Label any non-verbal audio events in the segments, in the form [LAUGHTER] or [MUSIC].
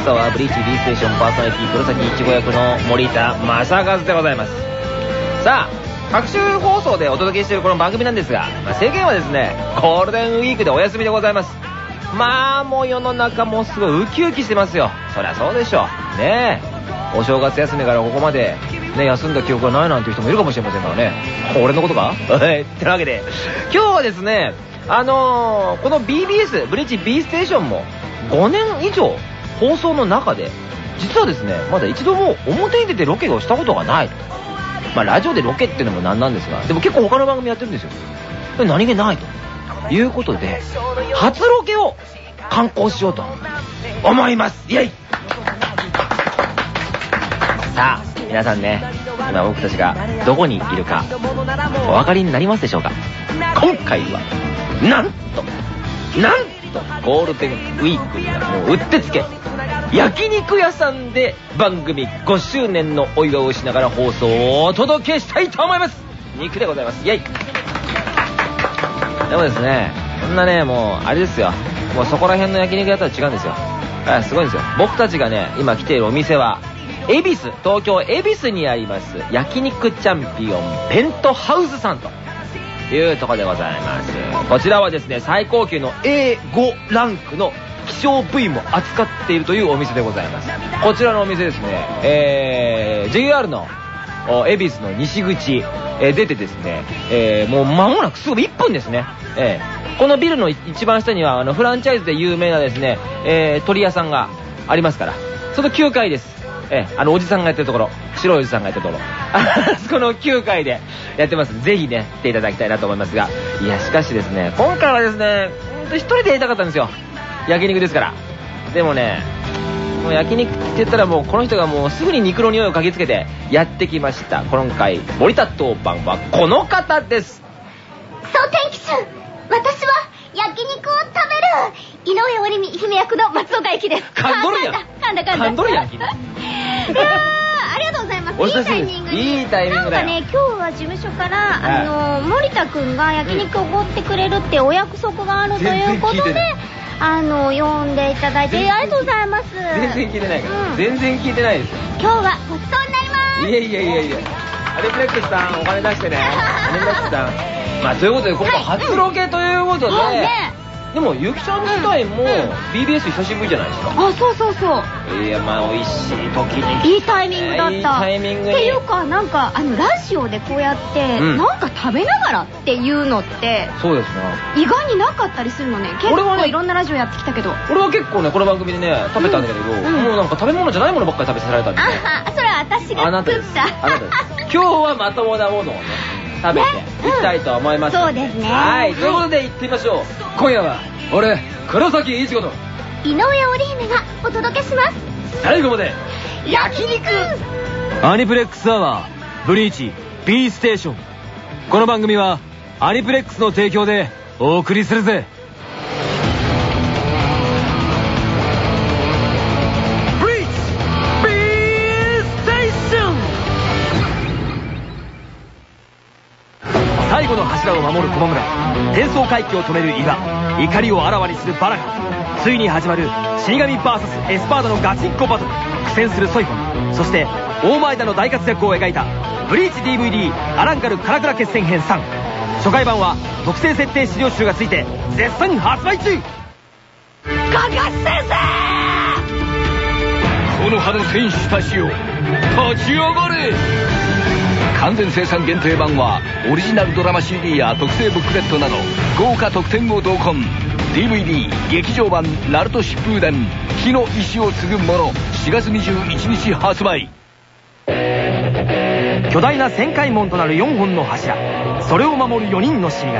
ックスアワーブリーチ B ステーションパーソナリティ黒崎いちご役の森田正和でございます。さあ各種放送でお届けしているこの番組なんですが、まあ、世間はですねゴールデンウィークでお休みでございます。まあもう世の中もすごいウキウキしてますよ。そりゃそうでしょねえ。お正月休みからここまでね休んだ記憶がないなんていう人もいるかもしれませんからね。俺のことか？は [LAUGHS] いってわけで。今日はですねあのー、この BBS ブリッジ B ステーションも5年以上放送の中で実はですねまだ一度も表に出てロケをしたことがないと。まあラジオでロケっていうのもなんなんですがでも結構他の番組やってるんですよ。何気ないと。いうことで初ロケを観光しようと。思います。イェイ。さあ皆さんね今僕たちがどこにいるかお分かりになりますでしょうか。今回はなんとなんとゴールデンウィークにはもううってつけ焼肉屋さんで番組5周年のお祝いをしながら放送をお届けしたいと思います。肉でございます。イェイ。でもですねこんなねもうあれですよ。もうそこら辺の焼肉屋とは違うんですよ。はいすごいんですよ。僕たちがね今来ているお店は恵比寿東京恵比寿にあります焼肉チャンピオンペントハウスさんと。いうとこでございます。こちらはですね最高級の A5 ランクの希少部位も扱っているというお店でございます。こちらのお店ですねえー、JR の恵比寿の西口、えー、出てですね、えー、もう間もなくすぐ1分ですね、えー、このビルの一番下にはあのフランチャイズで有名なですね、えー、鳥屋さんがありますからその9階です。えあのおじさんがやってるところ白いおじさんがやってるところ。あ [LAUGHS] そこの9階でやってます。ぜひね来ていただきたいなと思いますが。いやしかしですね今回はですねほんと一人でやりたかったんですよ。焼肉ですから。でもねもう焼肉って言ったらもうこの人がもうすぐに肉の匂いを嗅ぎつけてやってきました。今回森田当番はこの方です。そう天気春私は焼肉を食べる井上織美姫役の松岡由紀です。噛んどるやん。噛んだ噛んだ噛んどるやん君いやーありがとうございます。おいいタイミングにいいタイミングなんかね今日は事務所から、あの森田くんが焼肉をおごってくれるってお約束があるということであの呼んでいただいてありがとうございます。全然聞いてないから、うん。全然聞いてないです。よ今日はごちそうになります。いやいやいやいや。アニプレックスさんお金出してね。アニプレックスさん。まあということで今回初ロケということで、でもゆきちゃん自体も BBS 久しぶりじゃないですか。あそうそうそう。いやまあ美味しい時に。いいタイミングだった。いいタイミングに。っていうかなんかあのラジオでこうやって、うん。なんか食べながらっていうのってそうですね。意外になかったりするのね。結構いろんなラジオやってきたけど。俺は結構ねこの番組でね食べたんだけど、もうなんか食べ物じゃないものばっかり食べさせられたんで、ね、あそれは私が作った。あなたです。今日はまともなものをね食べていきたいと思います、そうですね。はい。ということで行ってみましょう。今夜は俺黒崎いちごと。井上織姫がお届けします。最後まで焼肉。アニプレックスアワーブリーチ B ステーション。この番組はアニプレックスの提供でお送りするぜ柱を守る駒村。転送回帰を止める伊賀怒りをあらわにするバラガついに始まる死神 VS エスパーダのガチンコバトル。苦戦するソイフォン。そして大前田の大活躍を描いたブリーチ DVD アランカルカラクラ決戦編3初回版は特製設定資料集がついて絶賛発売中。ガガ先生！この葉の選手たちよ立ち上がれ完全生産限定版はオリジナルドラマ CD や特製ブックレットなど豪華特典を同梱。DVD 劇場版「ナルト疾風伝火の石を継ぐ者」4月21日発売。巨大な旋回門となる4本の柱。それを守る4人の死神。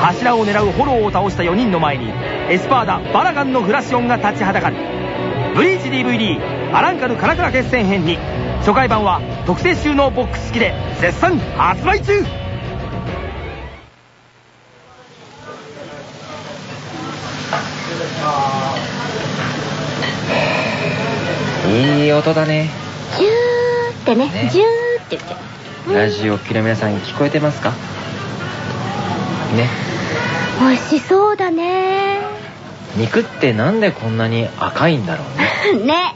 柱を狙うホローを倒した4人の前にエスパーダバラガンのフラシオンが立ちはだかる。ブリーチ DVD アランカルカラクラ決戦編に。初回版は特製収納ボックス付きで絶賛発売中。いい音だね。ジューってねね。ジューって言って。ラジオ機の皆さん聞こえてますか？ね。美味しそうだね。肉ってなんでこんなに赤いんだろうね。[LAUGHS] ね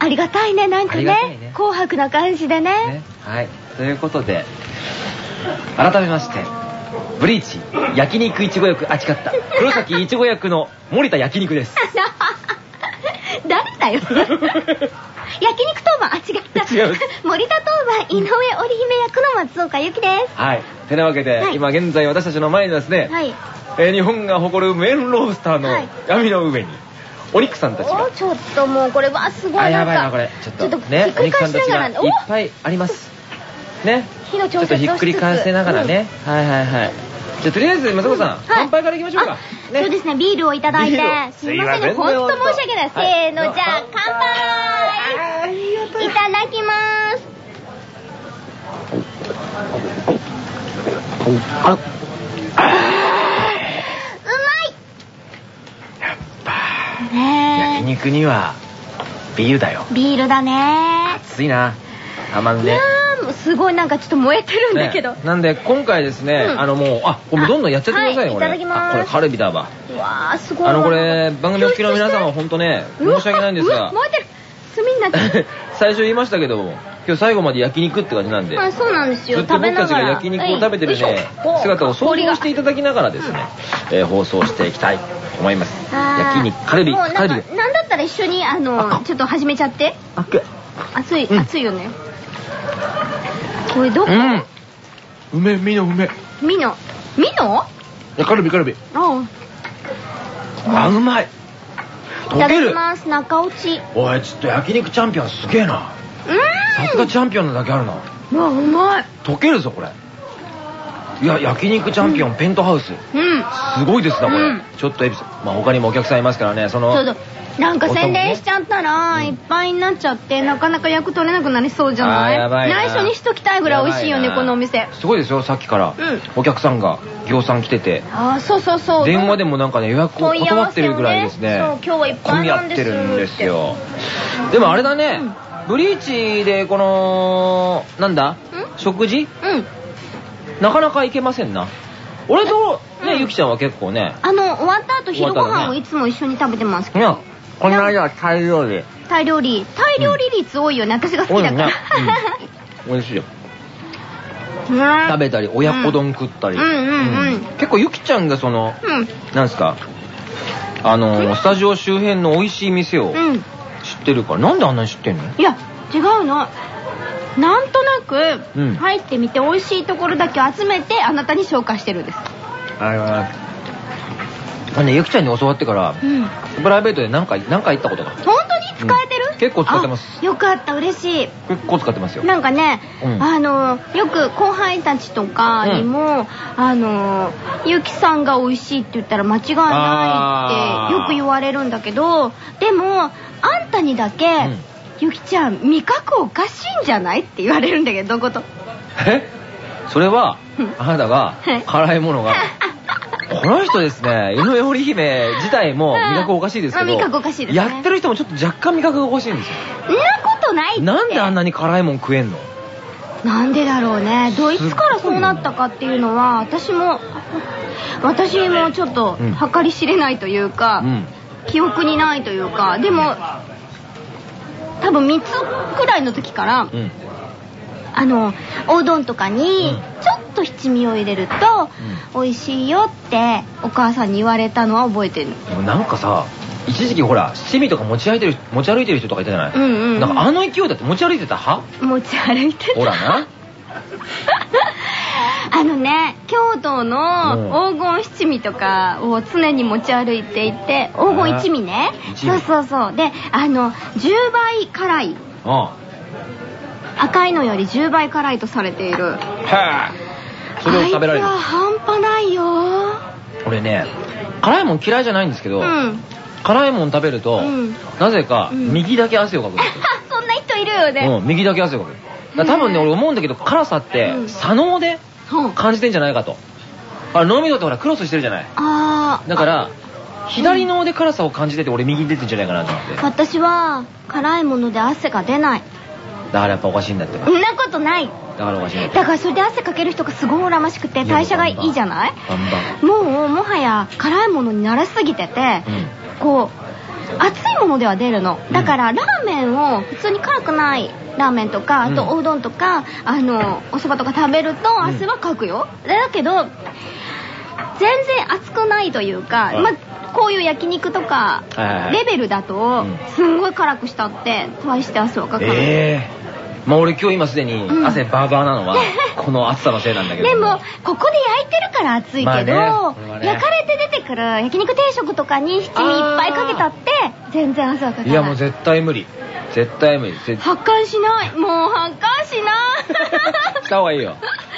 ありがたいねなんかあねね。紅白な感じでね。ねはい。ということで改めましてブリーチ焼肉いちご役あ違った。黒崎いちご役の森田焼肉です。[LAUGHS] 誰だよ。[LAUGHS] 焼肉当番あ違った。違う。森田当番井上織姫役の松岡由紀です。はい。てなわけで、はい。今現在私たちの前にですね、はい。えー日本が誇るメンロースターのはい。闇の上にお肉さんたちが。おちょっともうこれはすごいあなんかやばいなこれ。ちょっとねひっくり返しながらお肉さんたちがいっぱいあります。ね。火の調ちょっと節をしつつ。ひっくり返せながらね、はいはいはい。じゃあとりあえず松岡さん、乾杯からいきましょうか。あそうですねビールをいただいて。すいませんね本当申し訳ない、はいせーのじゃあ乾杯。いただきます。うまいやっぱね焼肉にはビールだよ。えビールだね。熱いな。たまんね。すごいなんかちょっと燃えてるんだけど、ね。なんで今回ですね、うん。あのもうあこれどんどんやっちゃってくださいよ、これ。はいいただきます。あこれカルビだわ。うわーすごい。あのこれ番組お聞きの皆様本当ね申し訳ないんですうがわ燃えてる。炭になってる。[LAUGHS] 最初言いましたけど今日最後まで焼肉って感じなんではいそうなんですよ。ずっと僕たちが焼肉を食べてるね姿を想像していただきながらですね、えー放送していきたい。と思います。焼肉カルビもうなんかなんだったら一緒にあのあちょっと始めちゃって。あっ。け熱い、うん。熱いよね。これどこ、うん。うめみのうめミノミノカルビカルビ。ああ。うまい。いただきます。中落ち。おいちょっと焼肉チャンピオンすげえな。うさすがチャンピオンなだけあるな。ーんうわうまい。溶けるぞこれいや焼肉チャンピオン、ペントハウス。うん。すごいですなこれ、うん。ちょっとエピソードまあ他にもお客さんいますからねそのそうそうなんか宣伝しちゃったら、うん。いっぱいになっちゃってなかなか役取れなくなりそうじゃない？内緒にしときたいぐらい美味しいよねこのお店。すごいですよさっきから、うん。お客さんが行さん来てて。ああそうそうそう。電話でもなんかね予約を断ってるぐらいですね。そう今日はいっぱいなんですてるんですよ。でもあれだね、ブリーチでこのなんだ？食事？うんなかなかいけませんな。俺とね、うん。ゆきちゃんは結構ね。あの終わった後昼ご飯をいつも一緒に食べてますけいど、やこの間は大量でタイ料理。タイ料理率多いよね、私が好きだから、[LAUGHS] 美味しいよ。うん食べたり親子丼食ったり、結構ゆきちゃんがそのうん。なんすか？あのスタジオ周辺の美味しい店をうん。知ってるから。なんであんなに知ってんの？いや違うのなんとなくうん。入ってみて美味しいところだけ集めてあなたに紹介してるんです。あれはあねゆきちゃんに教わってからうん。プライベートで何回何回行ったことが。本当に使えてる、うん結構使ってます。あよかった嬉しい。結構使ってますよ。なんかね、うん。あのよく後輩たちとかにも、あのゆきさんが美味しいって言ったら間違いないってよく言われるんだけどでもあんたにだけ、んゆきちゃん味覚おかしいんじゃない？って言われるんだけどどこと？え？それはうん。あなたがはい辛いものが [LAUGHS] この人ですね井上織姫自体も味覚おかしいですけどあ味覚おかしいですね。やってる人もちょっと若干味覚がおかしいんですよ。そんなことないって。なんであんなに辛いもん食えんの？なんでだろうね。どいつからそうなったかっていうのは私も私もちょっとうん。計り知れないというか、うん。記憶にないというかでも多分3つくらいの時から、うん。あのおうどんとかにうん。ちょっと七味を入れると、美味しいよってお母さんに言われたのは覚えてる。でもなんかさ一時期ほら七味とか持ち歩いてる持ち歩いてる人とかいたじゃない、うんうんうん。なんかあの勢いだって持ち歩いてた派？持ち歩いてた。ほらな [LAUGHS] あのね京都うん。の黄金七味とかを常に持ち歩いていて黄金一味ね。そうそうそう。であの10倍辛い。あ赤いのより10倍辛いとされている。あへえ。それを食べられる。あいつは半端ないよ。俺ね辛いもん嫌いじゃないんですけど、うん。辛いもん食べると、うん。なぜかうん。右だけ汗をかくんですよ、[LAUGHS] そんな人いるよね。うん、右だけ汗をかく。多分ね俺思うんだけど辛さってうん。左脳でうん感じてんじゃないかと。あれ脳みそってほらクロスしてるじゃない。あー。だから左脳で辛さを感じてて俺右に出てんじゃないかなと思って。だか私は辛いもので汗が出ない。らやっぱおかしいんだって。ばそんなことない。だからおかしいねだからそれで汗かける人がすごい羨ましくて代謝がいいじゃない？もうもはや辛いものに慣れすぎてて、こう熱いものでは出るの。だからラーメンを普通に辛くないラーメンとかあとうんおうどんとか、あのおそばとか食べると汗はかくよ、だけど全然熱くないというか、はい。まあこういう焼肉とかレベルだとうん。すんごい辛くしたって大して汗はかかない、ええまあ俺今日今すでにうん。汗バーバーなのは [LAUGHS] この暑さのせいなんだけど。でもここで焼いてるから熱いけど、焼かれて出てくる焼肉定食とかに七味いっぱいかけたって全然汗はかかない。いやもう絶対無理。絶対無理。絶発汗しない。もう発汗しない。[LAUGHS] した方がいいよ。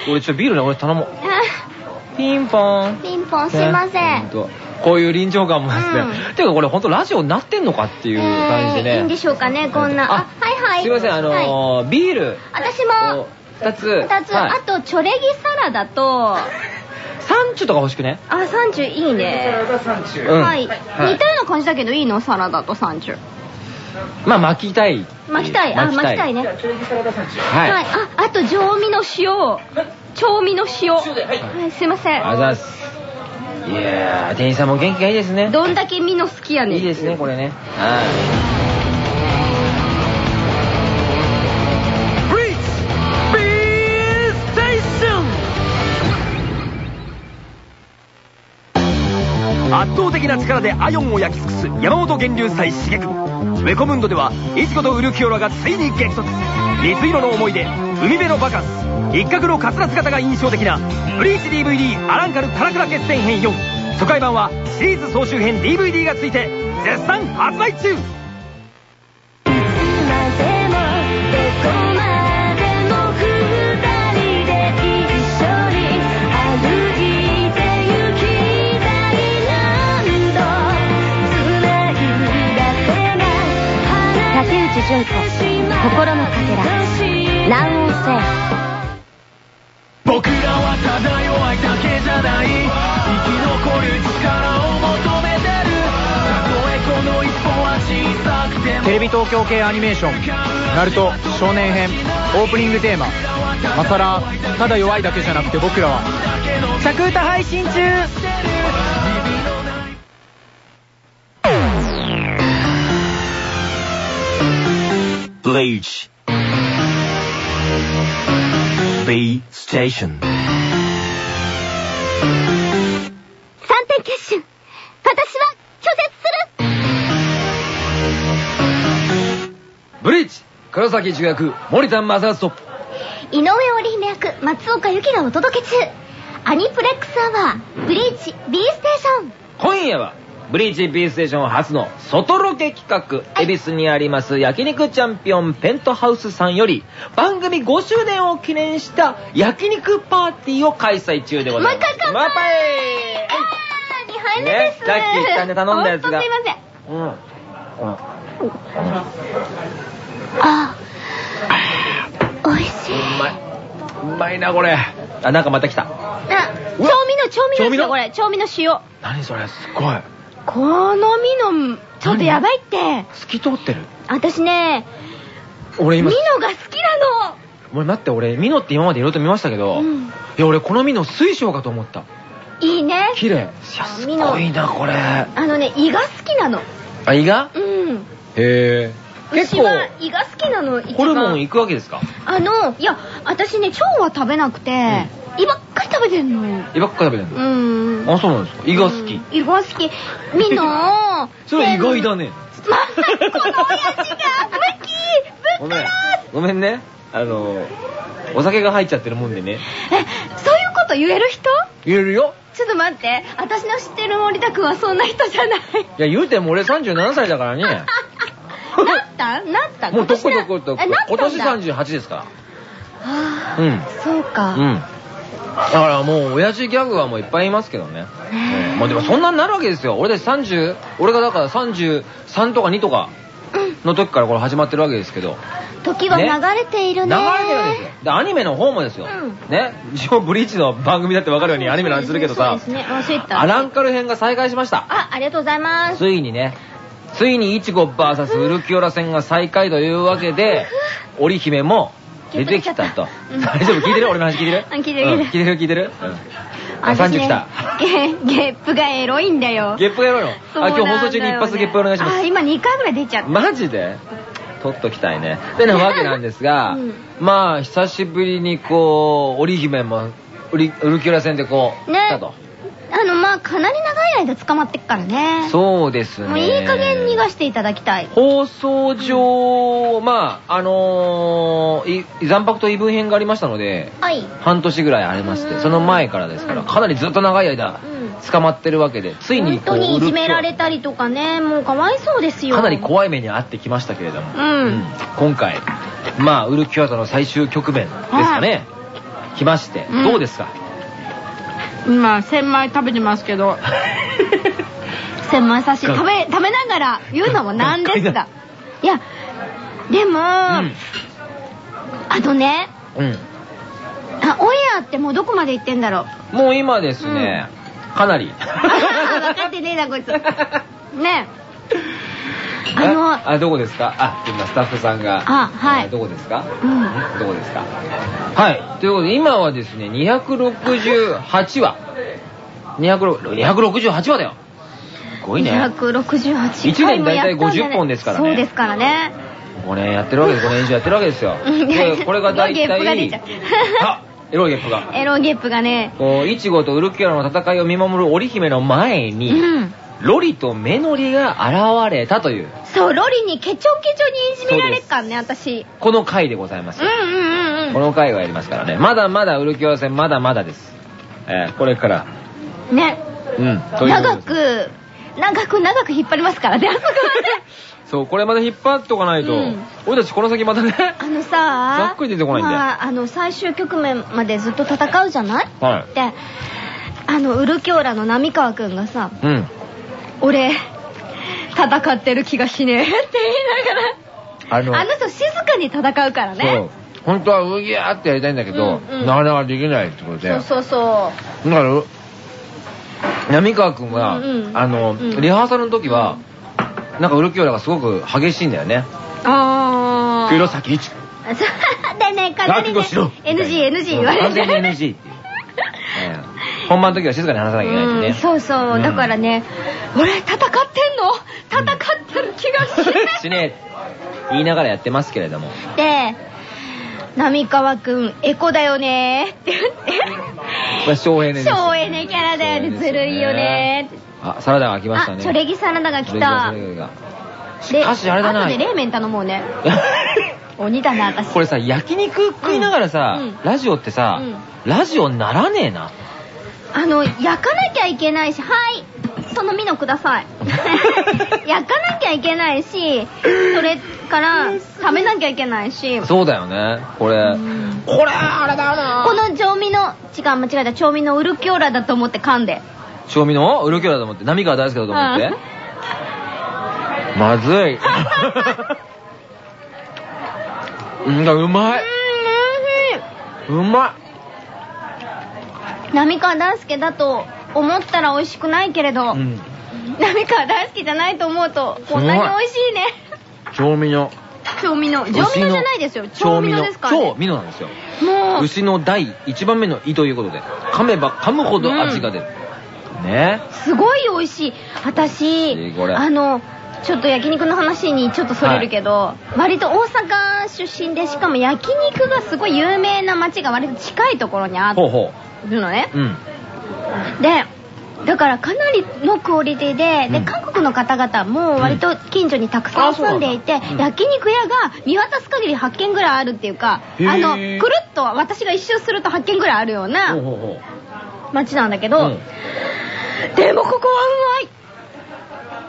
俺ちょっとビールね俺頼もう。[LAUGHS] ピンポン。ピンポンすいません、こういう臨場感もですね、うん。ていうかこれ本当ラジオになってんのかっていう感じでね、えーいいんでしょうかねこんな。あはいはい。すいませんあのーはい。ビール。私も。2つ。2つ、はい。あとチョレギサラダと。サンチュとか欲しくね？あサンチュいいねうん。はい、似たような感じだけどいいの？サラダとサンチュまあ巻きたい。巻きたい。あ巻きたい。ね。はい、はい、ああと上味の塩。調味の塩。はいすいません。ありがとうございますいやー店員さんも元気がいいですね。どんだけ身の好きやねん。いいですねこれね。はい。圧倒的な力でアヨンを焼き尽くす山本源流祭刺激ウェコムンドではイチゴとウルキオラがついに激突。水色の思い出海辺のバカンス。一角のカツラ姿が印象的なブリーチ DVD アランカルカラクラ決戦編4初回版はシリーズ総集編 DVD がついて絶賛発売中。竹内純子心のかけら南音性僕らはただ弱いだけじゃない生き残る力を求めてる。たとえこの一歩は小さくても。テレビ東京系アニメーション「ナルト少年編」オープニングテーマ「マサラただ弱いだけじゃなくて僕らは」着歌配信中。Bleach B Station 3点決心。私は拒絶する。ブリーチ黒崎主役森田正和と井上織姫役松岡由紀がお届け中。アニプレックスアワーブリーチ B ステーション。今夜はブリーチ B ステーション初の外ロケ企画恵比寿にあります焼肉チャンピオンペントハウスさんより番組5周年を記念した焼肉パーティーを開催中でございます。もう一回乾杯あー2杯目ですねさっき言ったんで頼んだやつがすい。ませんうんうんあー美味しい。うまい。うまいなこれ。あなんかまた来た。あ調味の調味のですよこれ。調味の塩。何それすっごいこの身のちょっとやばいって。透き通ってる？私ねミ俺今ノが好きな俺待って俺ミノって今までいろいろと見ましたけど、うん。いや俺このミノ水晶かと思った。のいいね。綺麗。いやすごいなこれ。あのね胃が好きなの。あ胃が？うん。へえ。結私構は胃が好きなの一番。ホルモン行くわけですか？あのいや私ね腸は食べなくて、胃ばっかり食べてんの？胃ばっか食べてんの、うん。あそうなんですか？胃が好き、うん。胃が好き。ミノ [LAUGHS] それ意外だね。まさこの親父がムキごめん。ごめんね。あのお酒が入っちゃってるもんでね。えそういうこと言える人？言えるよ。ちょっと待って。私の知ってる森田くんはそんな人じゃない。いや言うても俺37歳だからね。[LAUGHS] なった？なった？もうどこどこどこ今だ。年38ですかあらうん。ーそうか、うんだからもう親父ギャグはもういっぱいいますけどね、うんまあでもそんなになるわけですよ。俺たち30俺がだから33とか2とかの時からこれ始まってるわけですけど。時は流れている流ねれてるんですよ。でアニメの方もですよ、うん。ね？一応ブリーチの番組だって分かるようにアニメの話するけどさ、アランカル編が再開しました。あありがとうございます。ついにね。ついにイチゴ VS ウルキオラ戦が再開というわけで [LAUGHS] 織姫も出てきたと。うん大丈夫？聞いてる？俺の話聞いてる？うん聞いてるうん聞いてる？聞いてる？うんあ、私30来た。[LAUGHS] ゲゲップがエロいんだよ。ゲップやろうよ。あ、そうなんだよね今日放送中に一発ゲップお願いしますあ、。今2回ぐらい出ちゃった。マジで？取っときたいね。ってなわけなんですが、[LAUGHS] うんまあ、久しぶりにこう、織姫も、ウルキュラ戦でこう、ね来たと。あの、まあ、かなり長い間捕まってっからね。そうですね。もういい加減逃がしていただきたい。放送上、まあ、あのー、い残白と異文編がありましたので、はい。半年ぐらいありまして、うん。その前からですから、かなりずっと長い間うん、捕まってるわけで、ついに本当にいじめられたりとかね、もうかわいそうですよ。かなり怖い目に遭ってきましたけれども、うん。今回、まあ、ウルキュアとの最終局面ですかね、来まして、うん。どうですか？今、千枚食べてますけど。[LAUGHS] 千枚刺し、食べ、食べながら言うのもなんですが。いや、でも、あとね、うん。あ、オンエアってもうどこまで行ってんだろう。もう今ですね、かなり。分かってねえな、こいつ。[LAUGHS] ねあの、あ、どこですか？あ、今スタッフさんが。あはいえーどこですか？うんどこですか？はい。ということで、今はですね、268話。206 268話だよ。すごいね。268一年回もやったんだね？大体50本ですからねそうですからね。5年やってるわけです。5年以上やってるわけですよ。[LAUGHS] これが大体。ゲップが出ちゃうあ、エロいゲップが。エロゲップがね。こう、イチゴとウルキュラの戦いを見守る織姫の前うに、ん。ロリとメノリが現れたという、そう、ロリにケチョンケチョンにいじめられっかんね、私。この回でございますうん。うんうんこの回はやりますからね。まだまだウルキュラ戦まだまだです。えーこれから。うん。ね。うん。という長く、長く長く引っ張りますからね、あそこまで。[LAUGHS] そう、これまで引っ張っとかないと、うん俺たちこの先またね。あのさ、ざっくり出てこないんだよまあ、あの、最終局面までずっと戦うじゃない？はい。で、あの、ウルキョーラの浪川くんがさ、うん。俺、戦ってる気がしねえって言いながら、あの、あの人静かに戦うからそうね。。本当はウギャーってやりたいんだけど、うんうんなかなかできないってことで。そうそうそう。だから、浪川くんが、うんうんあの、うんリハーサルの時は、なんかウルキョラがすごく激しいんだよね。あー。黒崎一。でね、かなりね、覚悟しろ NG、NG 言われて。完全に NG っていう。ええ本番の時は静かに話さなきゃいけないんでうんね。そうそう、うんだからね、俺戦ってんの？戦ってる気がしない。[LAUGHS] しねえ言いながらやってますけれども。で、浪川くん、エコだよねって言って。これ省エネ。省エネキャラだよね、ずるいよね。あ、サラダが来ましたあ、ね。チョレギサラダが来たしでかしあれだな。後で冷麺頼もうね。[LAUGHS] 鬼だな、私。これさ、焼肉食いながらさ、うんラジオってさ、うんラジオならねえな。あの、焼かなきゃいけないし、はい、そのミノください。[LAUGHS] 焼かなきゃいけないし、それから食べなきゃいけないし、そうだよね、これ。んこれ、あれだよなこの調味の、違う、間違えた、調味のウルキョーラだと思って噛んで。賞味のウルキョラだと思って、波川大輔だと思って。まず [LAUGHS] い。うん、うまい。うま浪川大輔だと思ったら美味しくないけれど、い。うん。浪川大輔じゃないと思うと、こんなに美味しいね。調味の。調味の。調味のじゃないですよ。調味のですから、調ね。味のなんですよ。もう、牛の第一番目の胃ということで、噛めば噛むほど味が出る。ね。すごい美味しい。私あの、ちょっと焼肉の話にちょっとそれるけど、割と大阪出身で、しかも焼肉がすごい有名な街が割と近いところにあほうほるのね。う。うん。で、だからかなりのクオリティで、で、うん韓国の方々も割と近所にたくさん住んでいて、うん焼肉屋が見渡す限り8軒ぐらいあるっていうか、あの、くるっと私が一周すると8軒ぐらいあるような街なんだけう。ど、うんでもここはう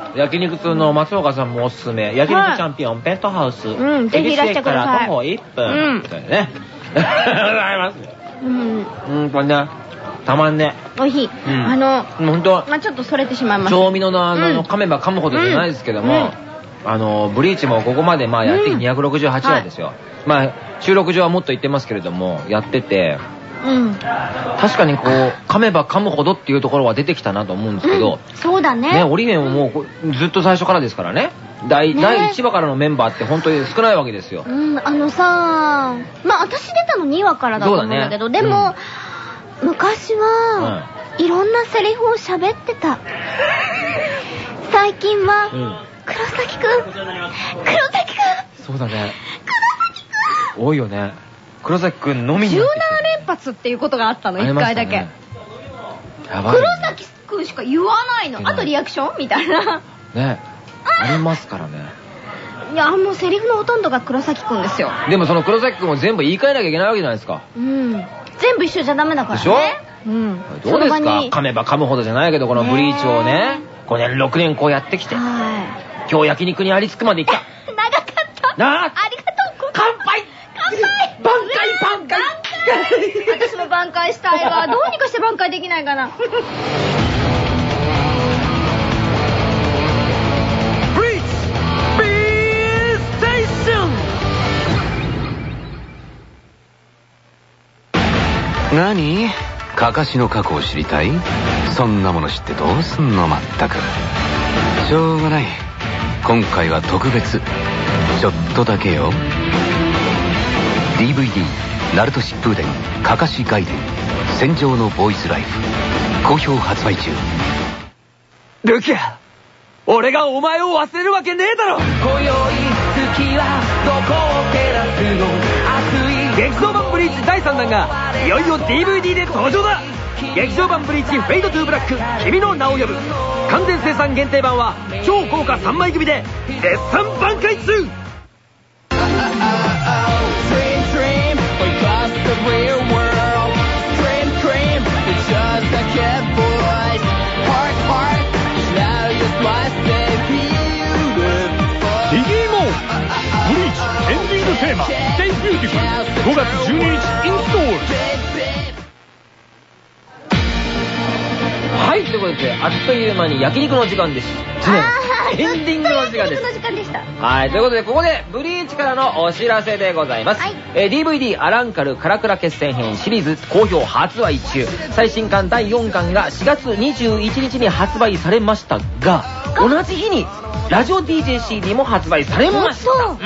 まい焼肉通の松岡さんもおすすめ。焼肉チャンピオン、ペントハウス。うんぜひいらしてくださいから徒歩1分。うんね。[LAUGHS] ありがとうございます。うん、うん、これね、たまんね。美味しい。うんあの、本当まあちょっとそれてしまいました。調味のあの、うん噛めば噛むほどじゃないですけども、うんあの、ブリーチもここまでまあやってうん268話ですよ。まあ、収録上はもっと言ってますけれども、やってて、うん。確かにこう、噛めば噛むほどっていうところは出てきたなと思うんですけど、うんそうだね。ね、オリメンももうこずっと最初からですからね。第、ね第1話からのメンバーって本当に少ないわけですよ。うん、あのさまあ私出たの2話からだと思うんだけど、ねでも、昔は、いろんなセリフを喋ってた。最近は、うん。黒崎くん黒崎くんそうだね。多いよね。黒崎くんのみに17なってきて連発っていうことがあったの、1ありました回だけ。ねやばい。黒崎くんしか言わないの。あとリアクションみたいな。ね。ありますからね。いや、もうセリフのほとんどが黒崎くんですよ。でもその黒崎くんも全部言い換えなきゃいけないわけじゃないですか。うん。全部一緒じゃダメだからね。でしょ？うん。どうですか？噛めば噛むほどじゃないけど、このブリーチをね、5年、6年こうやってきて、は今日焼肉にありつくまで行った。い。長かった。なあ？ありがとう。乾杯乾杯挽回挽回 [LAUGHS] 私も挽回したいわ。どうにかして挽回できないかな。何？かかしの過去を知りたい？そんなもの知ってどう？すんのまったく。しょうがない。今回は特別。ちょっとだけよ。DVD「ナルト疾風伝かかし外伝戦場のボーイズライフ」好評発売中。ルキア俺がお前を忘れるわけねえだろ！今宵月はどこを照らすの？劇場版ブリーチ第3弾がいよいよ DVD で登場だ。劇場版ブリーチフェイドトゥーブラック君の名を呼ぶ。完全生産限定版は超豪華3枚組で絶賛挽回中。チエンディングテーマ「Stay Beautiful」5月12日インストールはい、ということで、あっという間に焼肉の時間です。あーエンディングの時間です焼肉の時間でした。はい、ということで、ここで、ブリーチからのお知らせでございます。はいえー DVD アランカルカラクラ決戦編シリーズ好評発売中。最新刊第4巻が4月21日に発売されましたが、同じ日に、ラジオ DJCD も発売されました。そううん。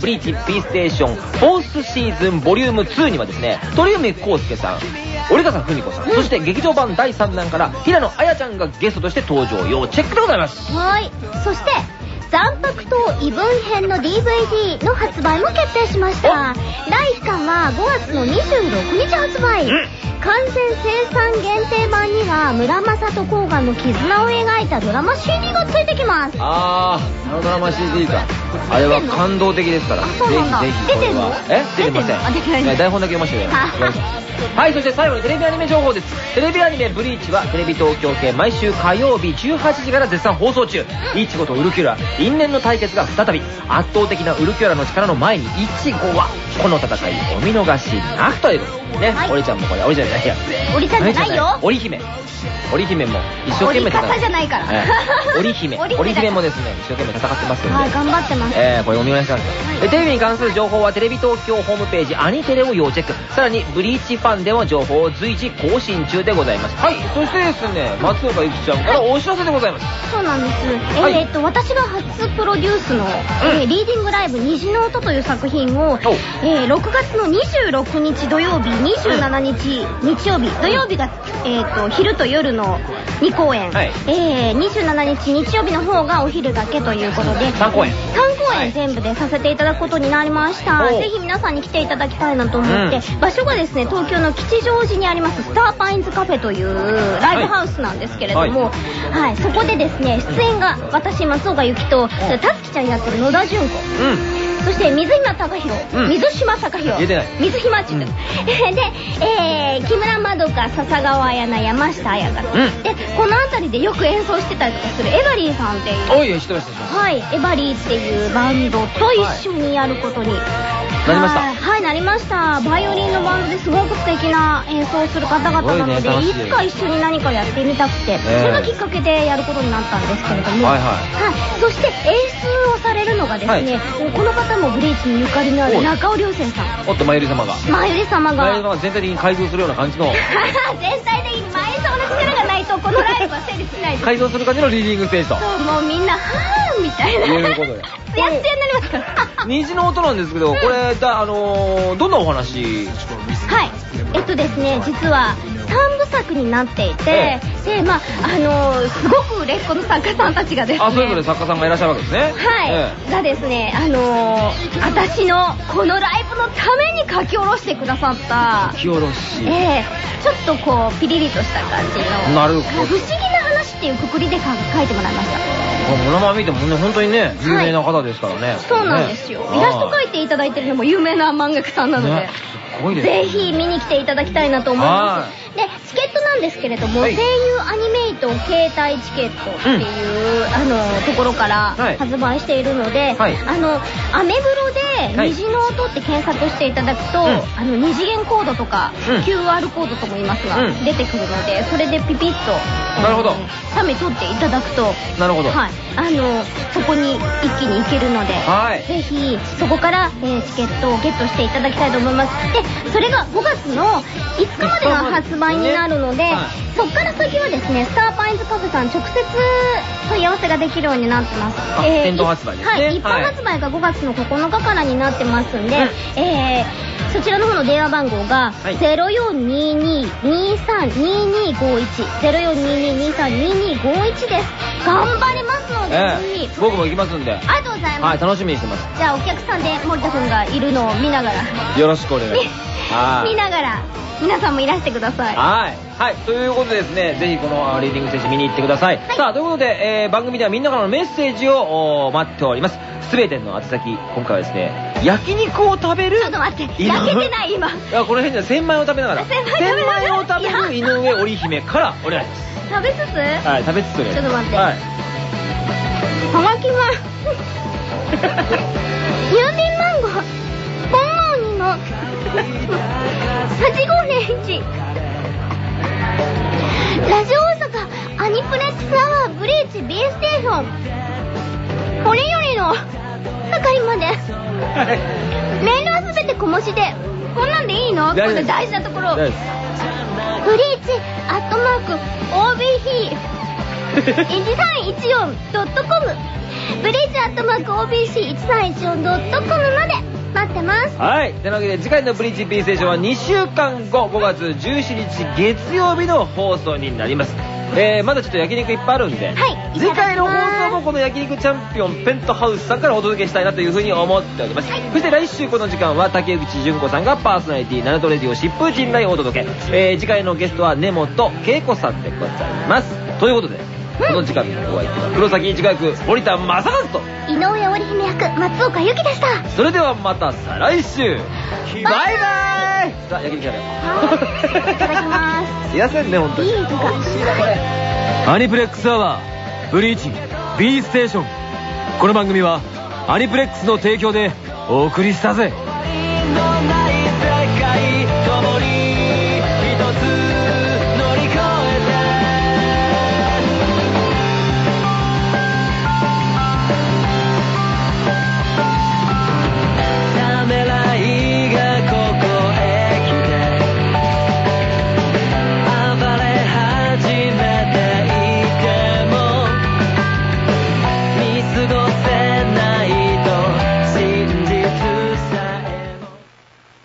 ブリーチ B ステーション 4th シーズンボリューム2にはですね、鳥海浩介さん、折笠文子さん、そして劇場版第3弾から平野綾ちゃんがゲストとして登場。要チェックでございます。はい。そして、残白と異文編の DVD の発売も決定しました。第1巻は5月の26日発売。完全生産限定版には村正と甲賀の絆を描いたドラマ CD がついてきます。あー、あのドラマ CD か。あれは感動的ですから。ぜそうなんだひぜひこれは。出てんの？え出てません。台本だけ読ませてください。はい、そして最後にテレビアニメ情報です。テレビアニメブリーチはテレビ東京系毎週火曜日18時から絶賛放送中。イチゴとウルキュラ、因縁の対決が再び。圧倒的なウルキュラの力の前にイチゴは、この戦いお見逃しなくということでね。はいオリちゃんもこれ、オリちゃんいや。折りたんじゃないよ。織姫。織姫も一生懸命折り方じゃないからええ織姫。[LAUGHS] 織姫もですね、一生懸命戦ってますんで。はい、頑張ってます。えー、これお見逃しなんですでテレビに関する情報はテレビ東京ホームページアニテレを要チェックさらにブリーチファンでも情報を随時更新中でございますはいそしてですね松岡ゆきちゃんからお知らせでございますそうなんです。はいえーっと、私が初プロデュースの、えーリーディングライブ虹の音という作品を、えー6月の26日土曜日、27日日曜日、土曜日が、えーっと、昼と夜の2公演、はい。えー27日日曜日の方がお昼だけということで、3公演。3公演全部でさせていただくことになりました。おうぜひ皆さんに来ていただきたいなと思って、う場所がですね、東京の吉祥寺にありますスターパインズカフェというライブハウスなんですけれども、はい、そこでですね、出演が私、松岡由紀と、たつきちゃんやってる野田純子、うんそして水島貴弘、うん。水島貴弘、言えてない。水島って言ってた、[LAUGHS] で、えー、木村まどか、笹川彩菜、山下彩香と、うん。で、この辺りでよく演奏してたりとかするエバリーさんっていう、はい、エバリーっていうバンドと一緒にやることに、なりました。はい、はいなりました。バイオリンのバンドですごく素敵な演奏をする方々なので、ねいいつか一緒に何かやってみたくて、それがきっかけでやることになったんですけれども、はいはい。はい。そして演出をされるのがですね、この方もブリーチにゆかりのある中尾良生さん。おっとまゆり様が。まゆり様が。まゆり様が全体的に開封するような感じの。[LAUGHS] 全体的に前様の力がないととこのライブは成立しないです。改造する感じのリーディングステージと。そうもうみんなはぁみたいな。いうことで。つやつやになりますから。虹の音なんですけど、これ、だあのー、どんなお話はい。えっとですね、実は3部作になっていて、で、まあ、あのーすごく売れっ子の作家さんたちがですね、あ、それぞれ作家さんがいらっしゃるわけですね。はい、えがですね、あのー私のこのライブのために書き下ろしてくださったえ、書き下ろし。ええちょっとこう、ピリリとした感じの、なるほど不思議な話っていうくくりで書書いてもらいました。お名前見てもね、本当にね、有名な方ですからね。そうなんですよ。ねイラスト描いていただいてるのも有名な漫画家さんなので。ねすごいです。ぜひ見に来ていただきたいなと思います。で、チケットなんですけれども、はい。声優アニメイト携帯チケットっていう、あの、ところからはい。発売しているので、はい。あの、アメブロではい。虹の音って検索していただくと、うん。あの、二次元コードとか、うん。QR コードとも言いますが、うん。出てくるので、それでピピッと、なるほど。メ撮っていただくと、なるほど。はい、あの、そこに一気に行けるので、はい。ぜひそこから、えーチケットをゲットしていただきたいと思います。でそれが5月の5日までの発売になるので、はいそこから先はですねスターパインズカフェさん直接問い合わせができるようになってます。あ店頭発売ですね。はい、一般発売が5月の9日からになってますんで、うん。えーそちらの方の電話番号がはい。0422232251 0422232251です。頑張りますので、ええ。ぜひ。僕も行きますんで。ありがとうございます、はい、楽しみにしてます。じゃあお客さんで森田くんがいるのを見ながら。よろしくお願いします。はい。見ながら皆さんもいらしてくださいはい。はい。ということでですね、ぜひこのリーディングステージ見に行ってください。はいさあ、ということで、えー番組ではみんなからのメッセージをお待っております。すべての宛先、今回はですね、焼肉を食べる。ちょっと待って焼けてない今いや、この辺では千枚を食べながら。千枚を食べる井上織姫からお願いします。食べつつ？はい、食べつつ。ちょっと待ってはい。はがきは [LAUGHS] 郵便番号本能2の8501ラジオ大阪アニプレックスアワーブリーチ B ステーション。これよりの係まで。メールはすべて小文字で。こんなんでいいの？これ大事なところ。ブリーチアットマーク OBC 1314.com ブリーチアットマーク OBC1314.com まで待ってますはい。というわけで、次回のブリーチ B ステーションは2週間後、5月17日月曜日の放送になります。えー、まだちょっと焼肉いっぱいあるんで、はい次回の放送もこの焼肉チャンピオンペントハウスさんからお届けしたいなというふうに思っております。そして来週この時間は竹内純子さんがパーソナリティ、ナルトレディオ疾風陣内をお届け。えー、次回のゲストは根本恵子さんでございます。ということで、この時間のお相手は黒崎一学森田正和と、井上織姫役松岡由紀でした。それではまた再来週。バイバイ。さあ、焼肉食べよ。はい。いただきます。う。すいませんね、本当に。いいとか。アニプレックスアワーブリーチ B ステーション。この番組はアニプレックスの提供でお送りしたぜ